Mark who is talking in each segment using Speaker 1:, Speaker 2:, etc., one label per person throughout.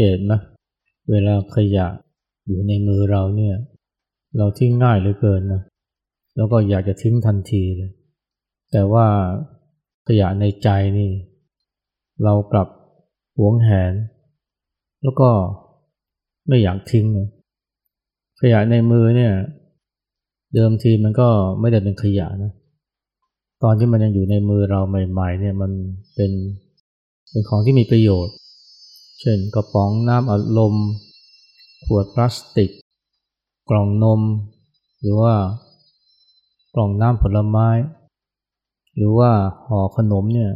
Speaker 1: เกตไหมเวลาขยะอยู่ในมือเราเนี่ย เราทิ้งง่ายเหลือเกินนะแล้วก็อยากจะทิ้งทันทีเลย แต่ว่าขยะในใจนี่ เรากลับหวงแหน แล้วก็ไม่อยากทิ้งเลยขยะในมือเนี่ย เดิมทีมันก็ไม่ได้เป็นขยะนะ ตอนที่มันยังอยู่ในมือเราใหม่ ๆ เนี่ยมันเป็นเป็นของที่มีประโยชน์ เช่นกระป๋องน้ำอัดลม ขวดพลาสติก กล่องนม หรือว่ากล่องน้ำผลไม้ หรือว่าห่อขนมเนี่ย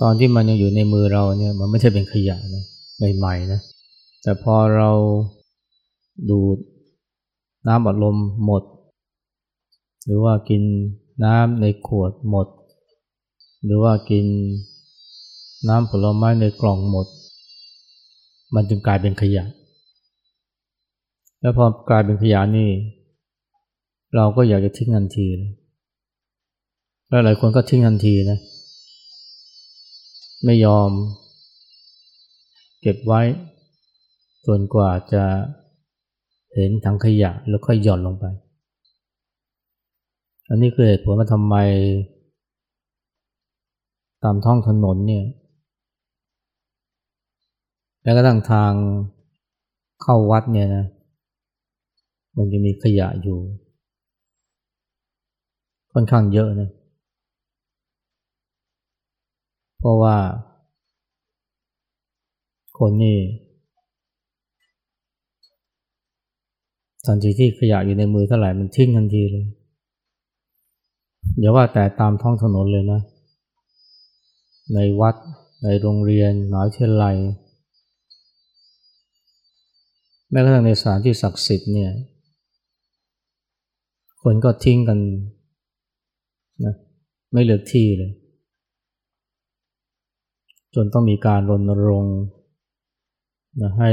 Speaker 1: ตอนที่มันยังอยู่ในมือเราเนี่ยมันไม่ใช่เป็นขยะนะใหม่ๆนะแต่พอเราดูดน้ำอัดลมหมด หรือว่ากินน้ำในขวดหมด หรือว่ากินน้ำผลไม้ในกล่องหมด มันจึงกลายเป็นขยะ แล้วพอกลายเป็นขยะนี่ เราก็อยากจะทิ้งทันทีเลยแล้วหลายคนก็ทิ้งทันทีนะ ไม่ยอม เก็บไว้จนกว่าจะเห็นถังขยะแล้วค่อยหย่อนลงไป อันนี้คือเหตุผลว่าทำไม ตามท้องถนนเนี่ย แล้วก็ทางทางเข้าวัดเนี่ยนะ มันจะมีขยะอยู่ ค่อนข้างเยอะนะ เพราะว่า คนนี่ทันทีที่ขยะอยู่ในมือเท่าไหร่มันทิ้งทันทีเลยอย่าว่าแต่ตามท้องถนนเลยนะ ในวัดในโรงเรียนมหาวิทยาลัย แม้กระทั่งในสถานที่ศักดิ์สิทธิ์เนี่ย คนก็ทิ้งกันนะไม่เหลือที่เลย จนต้องมีการรณรงค์นะให้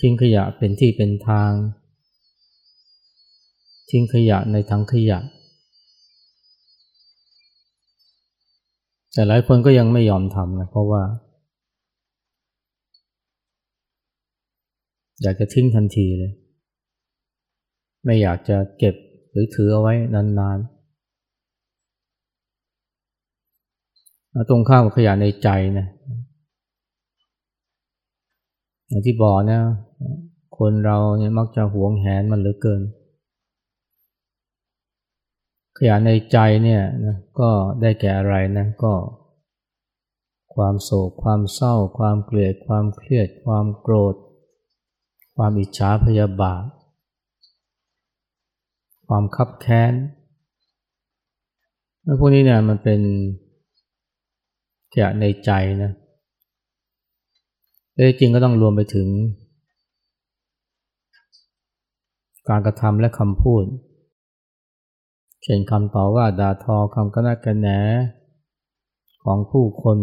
Speaker 1: ทิ้งขยะเป็นที่เป็นทาง ทิ้งขยะในถังขยะ แต่หลายคนก็ยังไม่ยอมทำนะเพราะว่า อยากจะทิ้งทันทีเลย ไม่อยากจะเก็บหรือถือเอาไว้นานๆตรงข้ามกับขยะในใจนะอย่างที่บอกนะ คนเราเนี่ยมักจะหวงแหนมันเหลือเกิน ขยะในใจเนี่ยนะก็ได้แก่อะไรนะก็ความโศกความเศร้า ความเกลียดความเครียด ความโกรธ ความอิจฉาพยาบาท ความคับแค้นพวกนี้เนี่ยมันเป็นขยะในใจนะแต่จริงก็ต้องรวมไปถึง การกระทำและคำพูด เช่นคำต่อว่าด่าทอคำกระนักกระแหนของผู้คน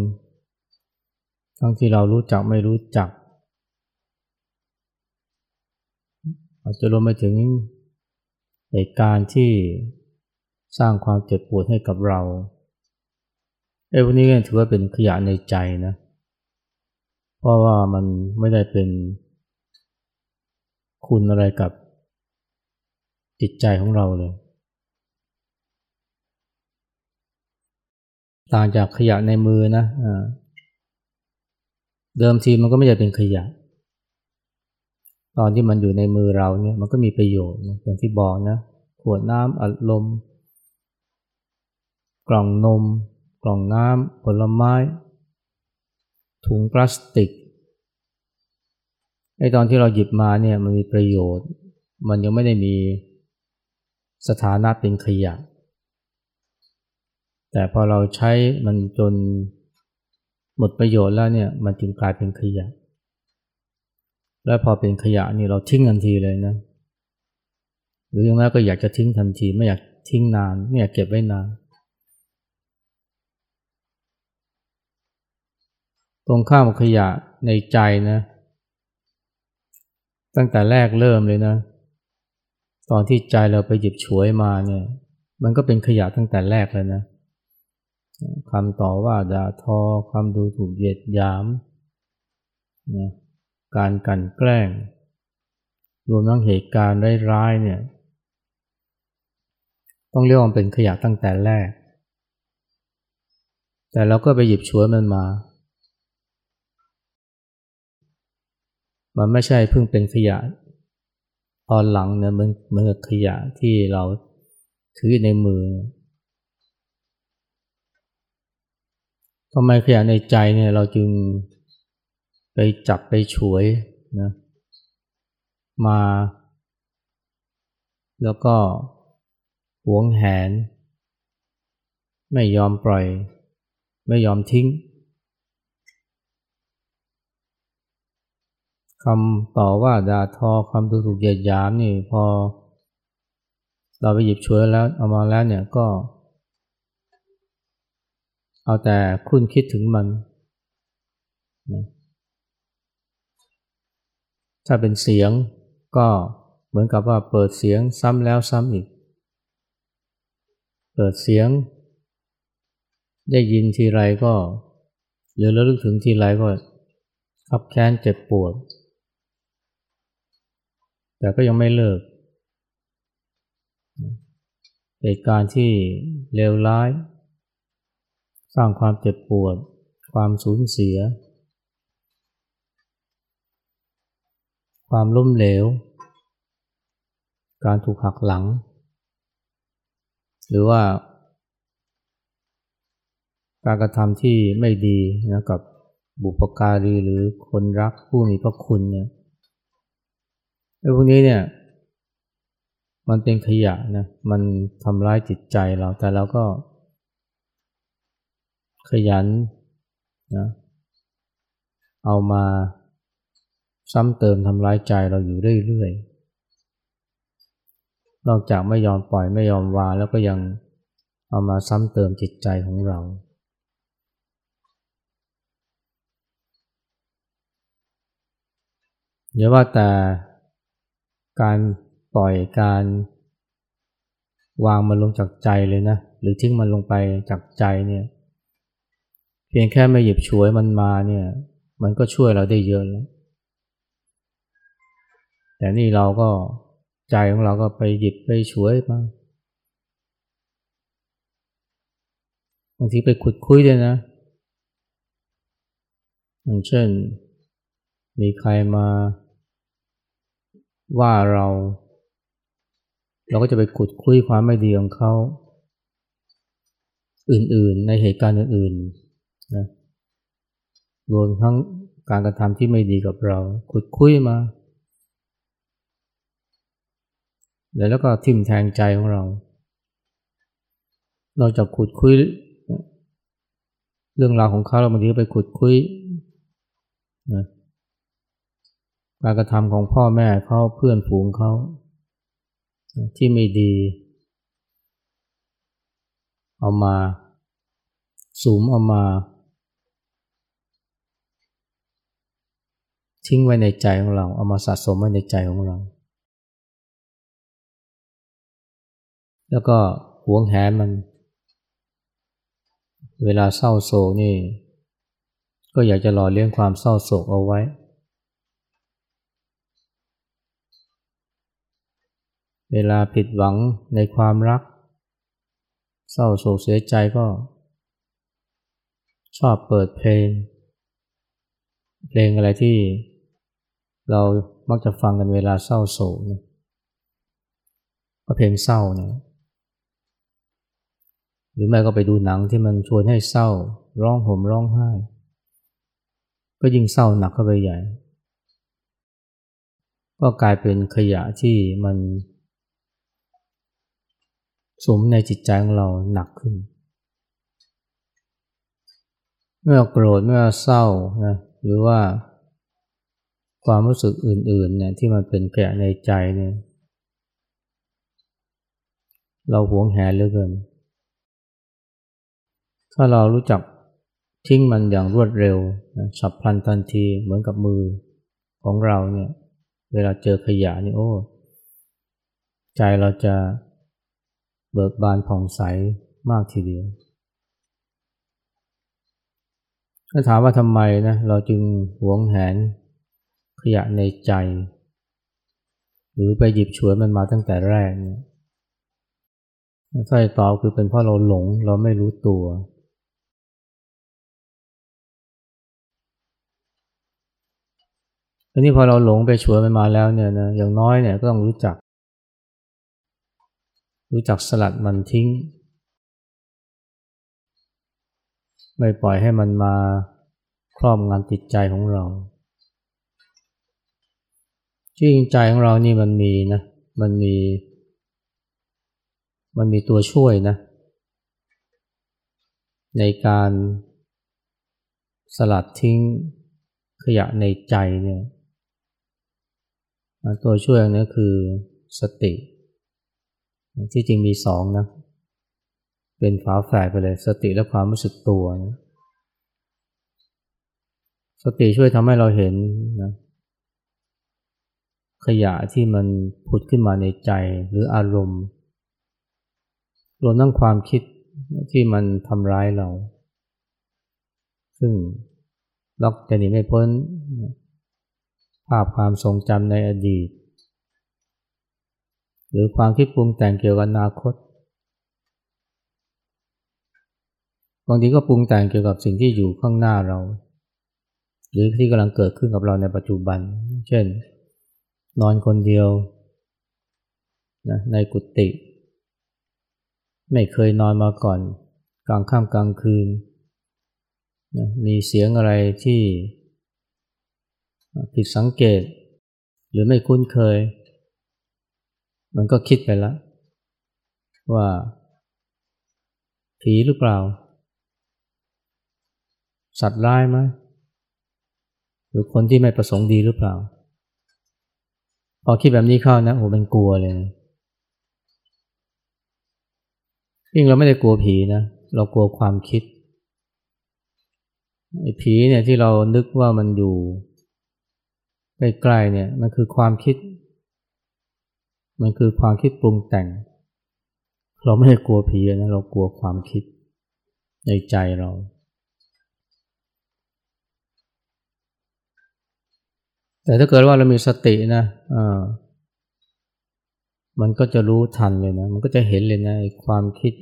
Speaker 1: ทั้งที่เรารู้จักไม่รู้จัก อาจจะรวมไปถึงเหตุการณ์ที่สร้างความเจ็บปวดให้กับเราไอ้พวกนี้ถือว่าเป็นขยะในใจนะ เพราะว่ามันไม่ได้เป็นคุณอะไรกับจิตใจของเราเลย ต่างจากขยะในมือนะเดิมทีมันก็ไม่ใช่เป็นขยะ ตอนที่มันอยู่ในมือเราเนี่ยมันก็มีประโยชน์อย่างที่บอกนะขวดน้ำอัดลม กล่องนม กล่องน้ำผลไม้ ถุงพลาสติกไอตอนที่เราหยิบมาเนี่ยมันมีประโยชน์ มันยังไม่ได้มีสถานะเป็นขยะ แต่พอเราใช้มันจนหมดประโยชน์แล้วเนี่ยมันจึงกลายเป็นขยะ และพอเป็นขยะนี่เราทิ้งทันทีเลยนะ หรือยังไงก็อยากจะทิ้งทันที ไม่อยากทิ้งนาน ไม่อยากเก็บไว้นาน ตรงข้ามขยะในใจนะ ตั้งแต่แรกเริ่มเลยนะ ตอนที่ใจเราไปหยิบฉวยมาเนี่ย มันก็เป็นขยะตั้งแต่แรกเลยนะคำต่อว่าด่าทอคำดูถูกเหยียดหยามนะ การกันแกล้ง รวมทั้งเหตุการณ์ร้ายๆเนี่ย ต้องเรียกว่าเป็นขยะตั้งแต่แรก แต่เราก็ไปหยิบฉวยมันมา มันไม่ใช่เพิ่งเป็นขยะ ตอนหลังเนี่ยมันเหมือนขยะที่เราถือในมือทำไมขยะในใจเนี่ยเราจึง ไปจับไปฉวยนะมา แล้วก็หวงแหน ไม่ยอมปล่อย ไม่ยอมทิ้งคำต่อว่าด่าทอคำดูถูกเหยียดหยามนี่พอ เราไปหยิบฉวยแล้วเอามาแล้วเนี่ยก็ เอาแต่คุณคิดถึงมันนะ ถ้าเป็นเสียงก็เหมือนกับว่าเปิดเสียงซ้ำแล้วซ้ำอีก เปิดเสียง ได้ยินทีไรก็ หรือระลึกถึงทีไรก็ขับแค้นเจ็บปวด แต่ก็ยังไม่เลิกเหตุการณ์ที่เลวร้าย สร้างความเจ็บปวด ความสูญเสีย ความล้มเหลว การถูกหักหลัง หรือว่า การกระทำที่ไม่ดีนะกับบุปการีหรือคนรักผู้มีพระคุณเนี่ยไอ้พวกนี้เนี่ย มันเป็นขยะนะมันทำร้ายจิตใจเราแต่เราก็ ขยันนะเอามา ซ้ำเติมทำร้ายใจเราอยู่เรื่อยๆ นอกจากไม่ยอมปล่อยไม่ยอมวางแล้วก็ยังเอามาซ้ำเติมจิตใจของเรา เดี๋ยวว่าแต่การปล่อยการวางมันลงจากใจเลยนะ หรือทิ้งมันลงไปจากใจเนี่ย เพียงแค่ไม่หยิบฉวยมันมาเนี่ย มันก็ช่วยเราได้เยอะแล้ว แต่นี่เราก็ใจของเราก็ไปหยิบไปช่วยมาบางทีไปขุดคุยด้วยนะ อย่างเช่น มีใครมาว่าเรา เราก็จะไปขุดคุยความไม่ดีของเขา อื่นๆ ในเหตุการณ์อื่นๆนะรวมทั้งการกระทำที่ไม่ดีกับเรา ขุดคุยมา แล้วก็ทิ่มแทงใจของเรา เราจะขุดคุย เรื่องราวของเขาเราบางทีไปขุดคุยนะการกระทำของพ่อแม่เขาเพื่อนฝูงเขาที่ไม่ดี เอามาสูมเอามา ทิ้งไว้ในใจของเรา เอามาสะสมไว้ในใจของเรา แล้วก็หวงแหนมัน เวลาเศร้าโศกนี่ ก็อยากจะหล่อเลี้ยงความเศร้าโศกเอาไว้ เวลาผิดหวังในความรัก เศร้าโศกเสียใจก็ ชอบเปิดเพลง เพลงอะไรที่เรามักจะฟังกันเวลาเศร้าโศกเนี่ยก็เพลงเศร้าเนี่ย หรือไม่ก็ไปดูหนังที่มันชวนให้เศร้า ร้องห่มร้องไห้ ก็ยิ่งเศร้าหนักเข้าไปใหญ่ ก็กลายเป็นขยะที่มันสมในจิตใจของเราหนักขึ้น เมื่อโกรธเมื่อเศร้านะหรือว่าความรู้สึกอื่นๆเนี่ยที่มันเป็นแกะในใจเนี่ยเราหวงแหนเหลือเกิน ถ้าเรารู้จักทิ้งมันอย่างรวดเร็วฉับพลันทันทีเหมือนกับมือของเราเนี่ย เวลาเจอขยะนี่โอ้ใจเราจะเบิกบานผ่องใสมากทีเดียวถ้าถามว่าทำไมนะเราจึงหวงแหนขยะในใจ หรือไปหยิบฉวยมันมาตั้งแต่แรกเนี่ยถ้าตอบคือเป็นเพราะเราหลงเราไม่รู้ตัว ทีนี้พอเราหลงไปฉวยมันมาแล้วเนี่ยนะอย่างน้อยเนี่ยก็ต้องรู้จัก รู้จักสลัดมันทิ้ง ไม่ปล่อยให้มันมาครอบงำจิตใจของเราจริงใจของเรานี่มันมีนะมันมี มันมีตัวช่วยนะ ในการสลัดทิ้งขยะในใจเนี่ย ตัวช่วยนี้คือสติ ที่จริงมีสองนะ เป็นฝาแฝดไปเลย สติและความรู้สึกตัวนะสติช่วยทำให้เราเห็นนะขยะที่มันผุดขึ้นมาในใจหรืออารมณ์รวมทั้งความคิดที่มันทำร้ายเรา ซึ่งล็อกจะหนีไม่พ้น ภาพความทรงจำในอดีต หรือความคิดปรุงแต่งเกี่ยวกับอนาคต บางทีก็ปรุงแต่งเกี่ยวกับสิ่งที่อยู่ข้างหน้าเรา หรือที่กำลังเกิดขึ้นกับเราในปัจจุบัน เช่น นอนคนเดียวนะในกุฏิ ไม่เคยนอนมาก่อน กลางค่ำกลางคืนนะมีเสียงอะไรที่ ผิดสังเกต หรือไม่คุ้นเคย มันก็คิดไปแล้ว ว่าผีหรือเปล่า สัตว์ร้ายไหมหรือคนที่ไม่ประสงค์ดีหรือเปล่า พอคิดแบบนี้เข้านะโอ้เป็นกลัวเลยยิ่งเราไม่ได้กลัวผีนะ เรากลัวความคิดไอ้ผีเนี่ยที่เรานึกว่ามันอยู่ ใกล้ๆเนี่ยมันคือความคิด มันคือความคิดปรุงแต่ง เราไม่ได้กลัวผีนะเรากลัวความคิดในใจเรา แต่ถ้าเกิดว่าเรามีสตินะอ่ามันก็จะรู้ทันเลยนะ มันก็จะเห็นเลยนะความคิด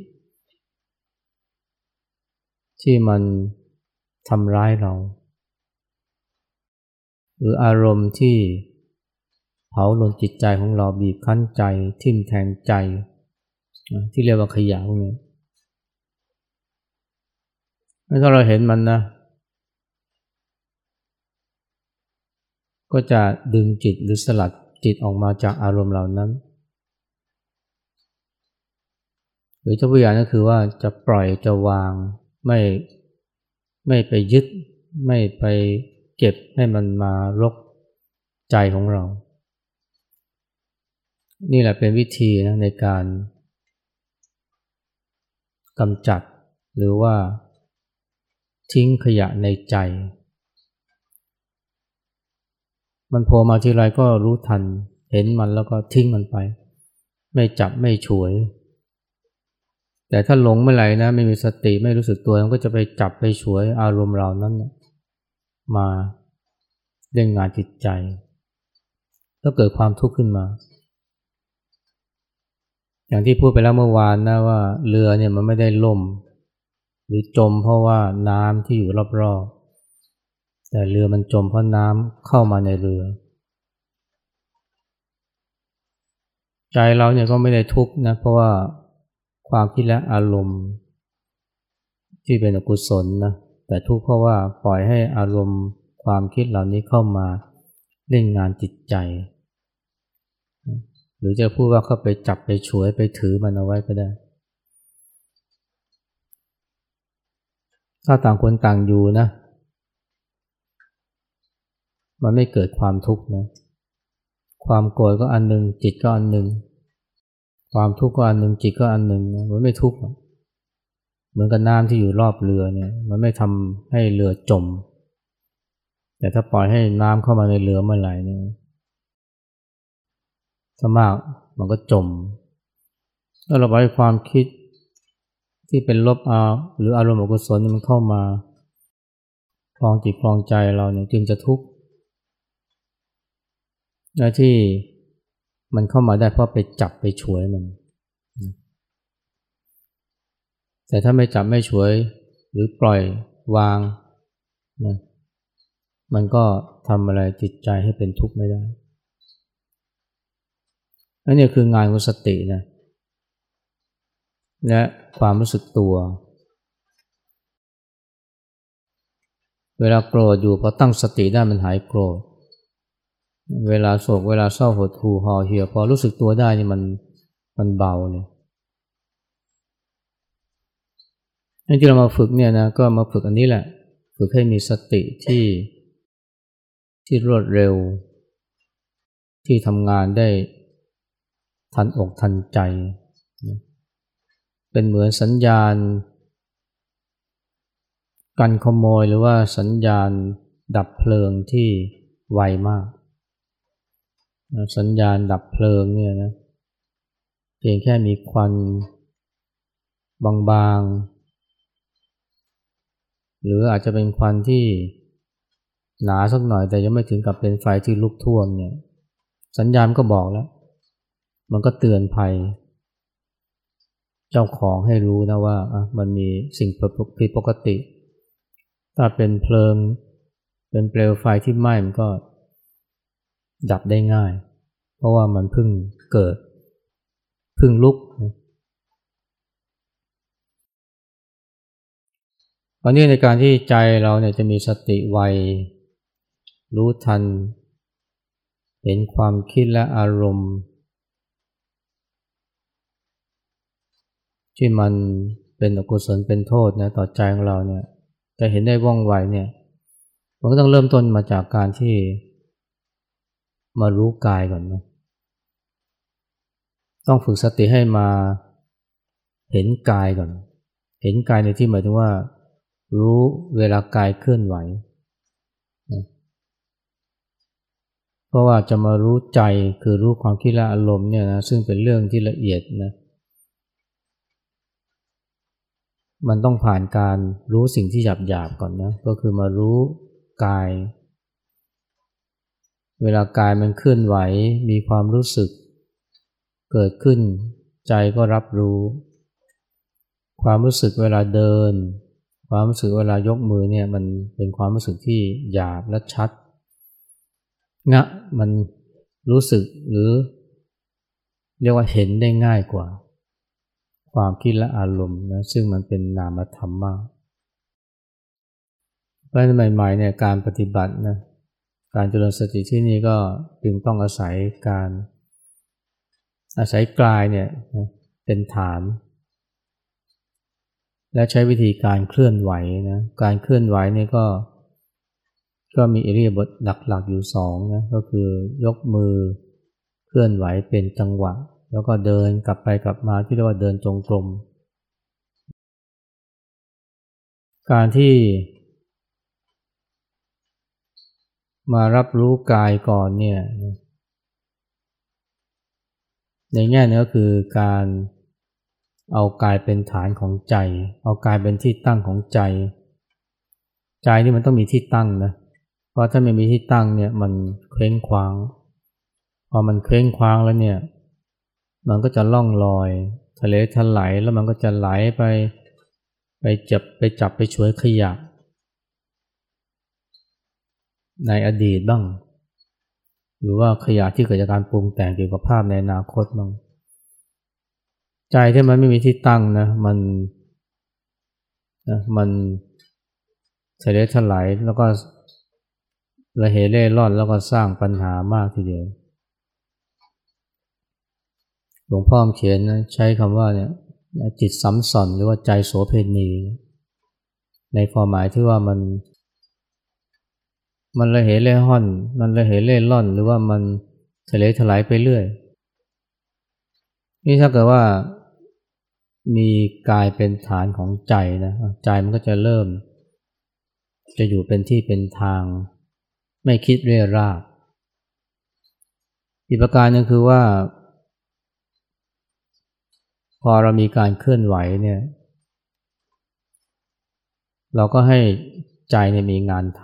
Speaker 1: ที่มันทำร้ายเรา หรืออารมณ์ที่เผาลนจิตใจของเราบีบคั้นใจ ทิ่มแทงใจ ที่เรียกว่าขยะพวกนี้ถ้าเราเห็นมันนะ ก็จะดึงจิตหรือสลัดจิตออกมาจากอารมณ์เหล่านั้น หรือเจ้าผู้ใหญ่ก็คือว่าจะปล่อยจะวางไม่ไม่ไปยึด ไม่ไป เก็บให้มันมารกใจของเรา นี่แหละเป็นวิธีนะในการกำจัดหรือว่าทิ้งขยะในใจ มันโผล่มาทีไรก็รู้ทัน เห็นมันแล้วก็ทิ้งมันไป ไม่จับไม่ฉวย แต่ถ้าหลงเมื่อไหร่นะ ไม่มีสติไม่รู้สึกตัวมันก็จะไปจับไปฉวยอารมณ์เรานั้นนะ มาเล่นงานจิตใจ แล้วเกิดความทุกข์ขึ้นมา อย่างที่พูดไปแล้วเมื่อวานนะว่าเรือเนี่ยมันไม่ได้ล่ม หรือจมเพราะว่าน้ำที่อยู่รอบๆ แต่เรือมันจมเพราะน้ำเข้ามาในเรือ ใจเราเนี่ยก็ไม่ได้ทุกข์นะเพราะว่าความคิดและอารมณ์ที่เป็นอกุศลนะ แต่ทุกข์เพราะว่าปล่อยให้อารมณ์ความคิดเหล่านี้เข้ามาเล่นงานจิตใจ หรือจะพูดว่าเข้าไปจับไปฉวยไปถือมันเอาไว้ก็ได้ ถ้าต่างคนต่างอยู่นะ มันไม่เกิดความทุกข์นะ ความโกรธก็อันหนึ่งจิตก็อันหนึ่ง ความทุกข์ก็อันหนึ่งจิตก็อันหนึ่งมันไม่ทุกข์ เหมือนกับน้ำที่อยู่รอบเรือเนี่ย มันไม่ทำให้เรือจม แต่ถ้าปล่อยให้น้ำเข้ามาในเรือเมื่อไหร่เนี่ยถ้ามากมันก็จมถ้าเราปล่อยความคิดที่เป็นลบอาหรืออารมณ์อกุศลมันเข้ามาคลองจิตคลองใจเราเนี่ยจึงจะทุกข์และที่มันเข้ามาได้เพราะไปจับไปฉวยมัน แต่ถ้าไม่จับไม่ฉวยหรือปล่อยวางนะมันก็ทำอะไรจิตใจให้เป็นทุกข์ไม่ได้อันนี้คืองานของสตินะและความรู้สึกตัว เวลาโกรธอยู่พอตั้งสติได้มันหายโกรธ เวลาโศกเวลาเศร้าหดหู่ห่อเหี่ยวพอรู้สึกตัวได้นี่มันมันเบาเลย ที่เรามาฝึกเนี่ยนะก็มาฝึกอันนี้แหละ ฝึกให้มีสติที่ที่รวดเร็ว ที่ทำงานได้ทันอกทันใจ เป็นเหมือนสัญญาณกันขโมยหรือว่าสัญญาณดับเพลิงที่ไวมาก สัญญาณดับเพลิงเนี่ยนะเพียงแค่มีควันบางๆ หรืออาจจะเป็นควันที่หนาสักหน่อยแต่ยังไม่ถึงกับเป็นไฟที่ลุกท่วมเนี่ย สัญญาณก็บอกแล้ว มันก็เตือนภัย เจ้าของให้รู้นะว่ามันมีสิ่งผิดปกติ ถ้าเป็นเพลิง เป็นเปลวไฟที่ไหม้มันก็ดับได้ง่าย เพราะว่ามันเพิ่งเกิด เพิ่งลุกต อนนี้ในการที่ใจเราเนี่ยจะมีสติไวรู้ทัน เห็นความคิดและอารมณ์ ที่มันเป็นอกุศลเป็นโทษนะต่อใจของเราเนี่ยจะเห็นได้ว่องไวเนี่ยมันก็ต้องเริ่มต้นมาจากการที่มารู้กายก่อนนะต้องฝึกสติให้มาเห็นกายก่อน เห็นกายในที่หมายถึงว่า รู้เวลากายเคลื่อนไหวนะเพราะว่าจะมารู้ใจคือรู้ความคิดและอารมณ์เนี่ยนะซึ่งเป็นเรื่องที่ละเอียดนะมันต้องผ่านการรู้สิ่งที่หยาบหยาบก่อนนะก็คือมารู้กาย เวลากายมันเคลื่อนไหวมีความรู้สึก เกิดขึ้นใจก็รับรู้ ความรู้สึกเวลาเดิน ความรู้สึกเวลายกมือเนี่ยมันเป็นความรู้สึกที่หยาบและชัดงะมันรู้สึกหรือ เรียกว่าเห็นได้ง่ายกว่า ความคิดและอารมณ์นะซึ่งมันเป็นนามธรรมมากเพราะใหม่ๆเนี่ยการปฏิบัตินะการเจริญสติที่นี่ก็จึงต้องอาศัยการ อาศัยกายเนี่ยเป็นฐาน และใช้วิธีการเคลื่อนไหวนะการเคลื่อนไหวนี่ก็ ก็มีอิริยาบถหลักๆอยู่สองนะก็คือยกมือเคลื่อนไหวเป็นจังหวะ แล้วก็เดินกลับไปกลับมาที่เรียกว่าเดินจงกรมการที่มารับรู้กายก่อนเนี่ย ในแง่นี้ก็คือการ เอากายเป็นฐานของใจ เอากายเป็นที่ตั้งของใจ ใจนี่มันต้องมีที่ตั้งนะเพราะถ้าไม่มีที่ตั้งเนี่ยมันเคว้งคว้าง พอมันเคว้งคว้างแล้วเนี่ย มันก็จะล่องลอยทะเลทลายแล้วมันก็จะไหลไป ไปจับไปจับไปช่วยขยะ ในอดีตบ้าง หรือว่าขยะที่เกิดจากการปรุงแต่งเกี่ยวกับภาพในอนาคตบ้าง ใจที่มันไม่มีที่ตั้งนะมันนะมันทะเลทลายแล้วก็ระเหเร่ร่อนแล้วก็สร้างปัญหามากทีเดียว หลวงพ่อเขียนนะใช้คำว่าเนี่ยจิตสัมสอนหรือว่าใจโสเพณีในความหมายที่ว่ามัน มันละเหเล่ห่อน มันละเหเล่ล่อน หรือว่ามันทะเลถลายไปเรื่อย นี่ถ้าเกิดว่า มีกายเป็นฐานของใจนะใจมันก็จะเริ่ม จะอยู่เป็นที่เป็นทาง ไม่คิดเรื่อราบอีกประการนึงคือว่า พอเรามีการเคลื่อนไหวเนี่ย เราก็ให้ใจเนี่ยมีงานท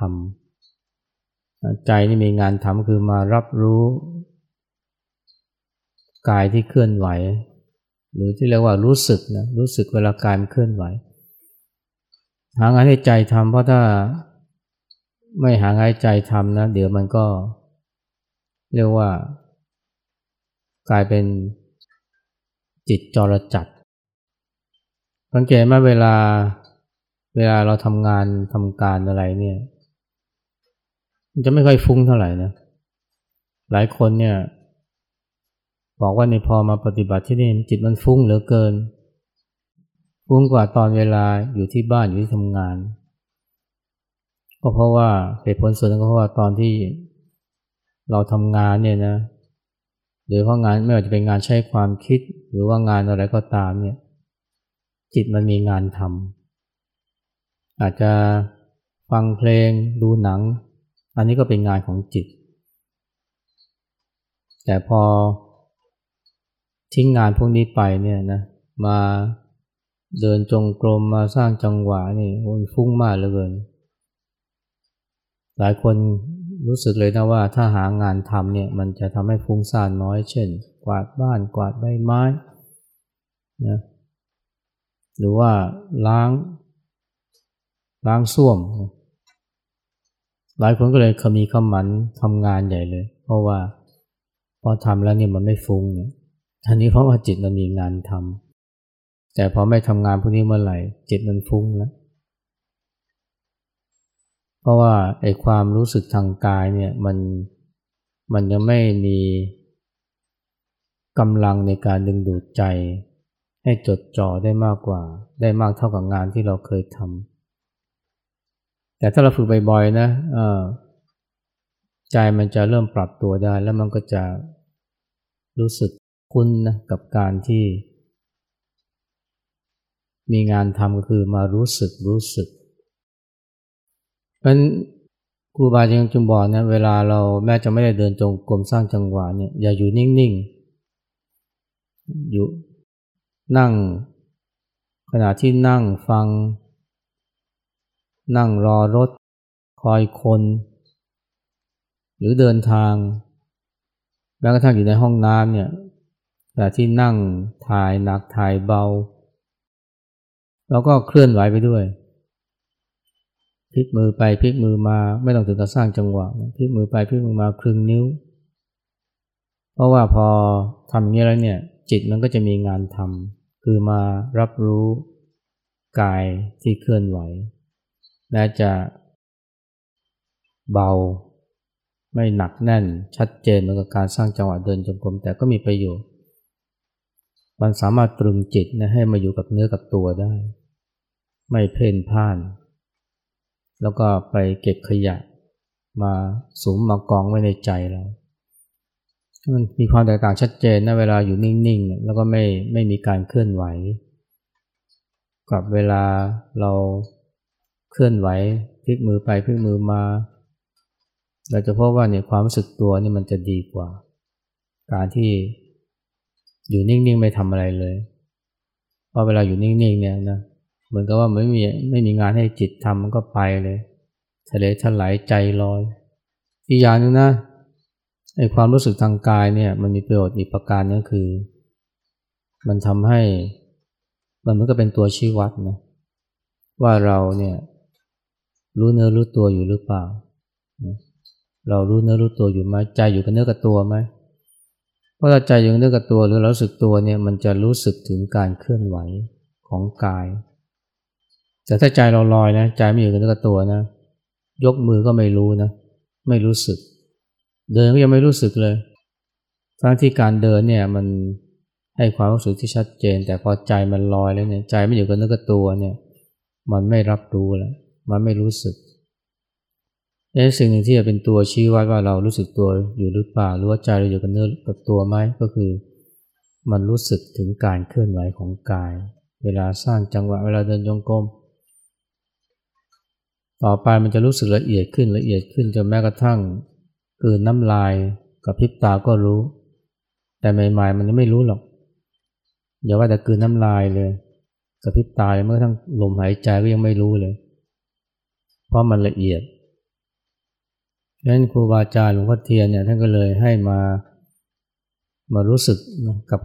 Speaker 1: ำใจนี่มีงานทำคือมารับรู้ กายที่เคลื่อนไหว หรือที่เรียกว่ารู้สึกนะรู้สึกเวลากายมันเคลื่อนไหว หางานให้ใจทำเพราะถ้าไม่หางานใจทำนะ เดี๋ยวมันก็ เรียกว่า กลายเป็นจิตจรจัดสังเกตไหมเวลาเวลาเราทำงานทำการอะไรเนี่ย มันจะไม่ค่อยฟุ้งเท่าไหร่นะหลายคนเนี่ย บอกว่าในพอมาปฏิบัติที่นี่จิตมันฟุ้งเหลือเกิน ฟุ้งกว่าตอนเวลาอยู่ที่บ้านอยู่ที่ทำงาน ก็เพราะว่าเหตุผลส่วนนึงก็เพราะว่าตอนที่เราทำงานเนี่ยนะหรือว่างานไม่ว่าจะเป็นงานใช้ความคิด หรือว่างานอะไรก็ตามเนี่ย จิตมันมีงานทำอาจจะฟังเพลงดูหนัง อันนี้ก็เป็นงานของจิต แต่พอ ทิ้งงานพวกนี้ไปเนี่ยนะมาเดินจงกรมมาสร้างจังหวะนี่มันฟุ้งมากเหลือเกิน หลายคนรู้สึกเลยนะว่าถ้าหางานทำเนี่ยมันจะทำให้ฟุ้งซ่านน้อย เช่น กวาดบ้านกวาดใบไม้นะหรือว่าล้างล้างส้วม หลายคนก็เลยขมีขมันทำงานใหญ่เลย เพราะว่าพอทำแล้วเนี่ยมันไม่ฟุ้งเนี่ย ท่านี้เพราะว่าจิตมันมีงานทำแต่พอไม่ทำงานพวกนี้เมื่อไหร่ จิตมันฟุ้งแล้ว เพราะว่าไอ้ความรู้สึกทางกายเนี่ยมันมันยังไม่มีกำลังในการดึงดูดใจ ให้จดจ่อได้มากกว่า ได้มากเท่ากับงานที่เราเคยทำแต่ถ้าเราฝึกบ่อยๆนะใจมันจะเริ่มปรับตัวได้ แล้วมันก็จะรู้สึก คุ้นนะกับการที่ มีงานทำก็คือมารู้สึกรู้สึก เพราะครูบาจึงจุมบอกนะเวลาเราแม้จะไม่ได้เดินจงกรมสร้างจังหวะเนี่ยอย่าอยู่นิ่งๆ อยู่นั่ง ขณะที่นั่งฟัง นั่งรอรถ คอยคน หรือเดินทางแม้กระทั่งอยู่ในห้องน้ำเนี่ย ที่นั่งถ่ายหนักถ่ายเบา แล้วก็เคลื่อนไหวไปด้วย พลิกมือไปพลิกมือมาไม่ต้องถึงกับสร้างจังหวะพลิกมือไปพลิกมือมาครึ่งนิ้ว เพราะว่าพอทำอย่างนี้แล้วเนี่ย จิตมันก็จะมีงานทำคือมารับรู้กายที่เคลื่อนไหวและจะเบาไม่หนักแน่นชัดเจนเหมือนกับการสร้างจังหวะเดินจงกรมแต่ก็มีประโยชน์ มันสามารถตรึงจิตนะให้มาอยู่กับเนื้อกับตัวได้ ไม่เพ่นพ่าน แล้วก็ไปเก็บขยะ มาสมมากองไว้ในใจเรามันมีความแตกต่างชัดเจนนะเวลาอยู่นิ่งๆ แล้วก็ไม่ไม่มีการเคลื่อนไหว กับเวลาเราเคลื่อนไหวพลิกมือไปพลิกมือมา เราจะพบว่าเนี่ยความรู้สึกตัวนี่มันจะดีกว่า การที่ อยู่นิ่งๆไม่ทำอะไรเลยเพราะเวลาอยู่นิ่งๆเนี่ยนะเหมือนกับว่าไม่มีไม่มีงานให้จิตทำมันก็ไปเลยทะเลทลายใจลอย อีกอย่างนึงนะไอความรู้สึกทางกายเนี่ยมันมีประโยชน์อีกประการนึงคือ มันทำให้มันเหมือนกับเป็นตัวชี้วัดนะว่าเราเนี่ยรู้เนื้อรู้ตัวอยู่หรือเปล่า เรารู้เนื้อรู้ตัวอยู่ไหมใจอยู่กับเนื้อกับตัวไหม เพราะถ้าใจอยู่กับเนื้อกับตัวหรือเราสึกตัวเนี่ยมันจะรู้สึกถึงการเคลื่อนไหวของกาย แต่ถ้าใจเราลอยนะใจไม่อยู่กับเนื้อกับตัวนะ ยกมือก็ไม่รู้นะ ไม่รู้สึก เดินก็ยังไม่รู้สึกเลยทั้งที่การเดินเนี่ยมันให้ความรู้สึกที่ชัดเจน แต่พอใจมันลอยแล้วเนี่ยใจไม่อยู่กับเนื้อกับตัวเนี่ย มันไม่รับรู้แล้วมันไม่รู้สึก สิ่งหนึ่งที่จะเป็นตัวชี้วัดว่าเรารู้สึกตัวอยู่หรือเปล่าหรือว่าใจเราอยู่กับเนื้อกับตัวไหมก็คือ มันรู้สึกถึงการเคลื่อนไหวของกาย เวลาสร้างจังหวะเวลาเดินจงกรมต่อไปมันจะรู้สึกละเอียดขึ้นละเอียดขึ้นจนแม้กระทั่งกืนน้ำลายกับพิบตาก็รู้ แต่ใหม่ๆมันไม่รู้หรอกอย่าว่าแต่กืนน้ำลายเลยกับพิบตาเมื่อทั้งลมหายใจก็ยังไม่รู้เลย เพราะมันละเอียด ฉะนั้นครูบาอาจารย์หลวงพ่อเทียนเนี่ยท่านก็เลยให้มามารู้สึกกับ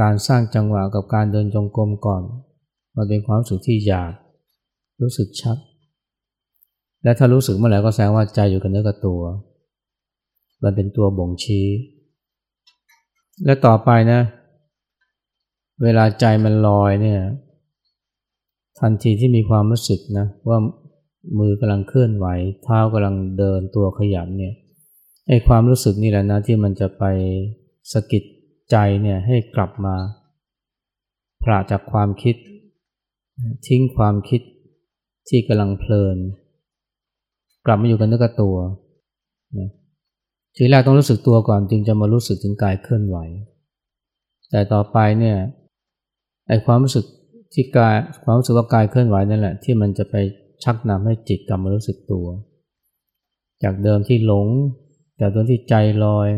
Speaker 1: การสร้างจังหวะกับการเดินจงกรมก่อนมันเป็นความสุขที่อยากรู้สึกชัด และถ้ารู้สึกเมื่อไหร่ก็แสดงว่าใจอยู่กับเนื้อกับตัว มันเป็นตัวบ่งชี้ และต่อไปนะ เวลาใจมันลอยเนี่ยทันทีที่มีความรู้สึกนะว่า มือกำลังเคลื่อนไหว เท้ากำลังเดินตัวขยับเนี่ยไอ้ความรู้สึกนี่แหละนะที่มันจะไปสะกิดใจเนี่ยให้กลับมาพระจากความคิด ทิ้งความคิดที่กำลังเพลิน กลับมาอยู่กันเนื้อกับตัวนะทีแรกต้องรู้สึกตัวก่อนจึงจะมารู้สึกถึงกายเคลื่อนไหว แต่ต่อไปเนี่ยไอความรู้สึกที่กายความรู้สึกว่ากายเคลื่อนไหวนั่นแหละที่มันจะไป ชักนำให้จิตกลับมารู้สึกตัว จากเดิมที่หลง จากเดิมที่ใจลอย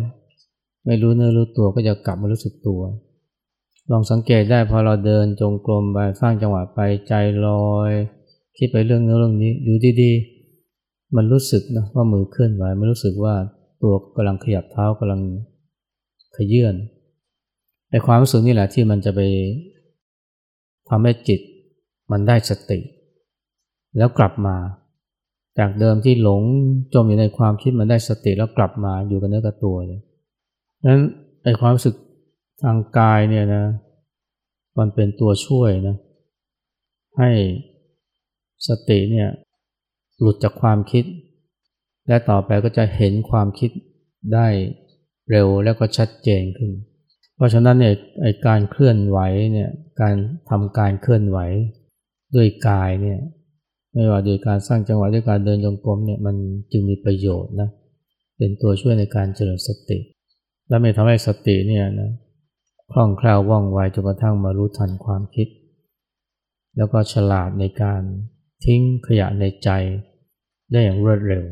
Speaker 1: ไม่รู้เนื้อรู้ตัวก็จะกลับมารู้สึกตัว ลองสังเกตได้พอเราเดินจงกรมไปสร้างจังหวะไปใจลอยคิดไปเรื่องนู้นเรื่องนี้อยู่ดีๆมันรู้สึกนะว่ามือเคลื่อนไหวมันรู้สึกว่าตัวกำลังขยับเท้ากำลังขยื่นไอ้ความรู้สึกนี่แหละที่มันจะไปทำให้จิตมันได้สติ แล้วกลับมา จากเดิมที่หลงจมอยู่ในความคิดมันได้สติแล้วกลับมาอยู่กับเนื้อกับตัวเลยนั้นไอ้ความรู้สึกทางกายเนี่ยนะ มันเป็นตัวช่วยนะ ให้สติเนี่ยหลุดจากความคิด และต่อไปก็จะเห็นความคิดได้เร็วแล้วก็ชัดเจนขึ้น เพราะฉะนั้นเนี่ยไอ้การเคลื่อนไหวเนี่ยการทำการเคลื่อนไหวด้วยกายเนี่ย ไม่ว่าโดยการสร้างจังหวะด้วยการเดินจงกรมเนี่ยมันจึงมีประโยชน์นะเป็นตัวช่วยในการเจริญสติ และไม่ทำให้สติเนี่ยนะคล่องแคล่วว่องไวจนกระทั่งมารู้ทันความคิด แล้วก็ฉลาดในการทิ้งขยะในใจได้อย่างรวดเร็ว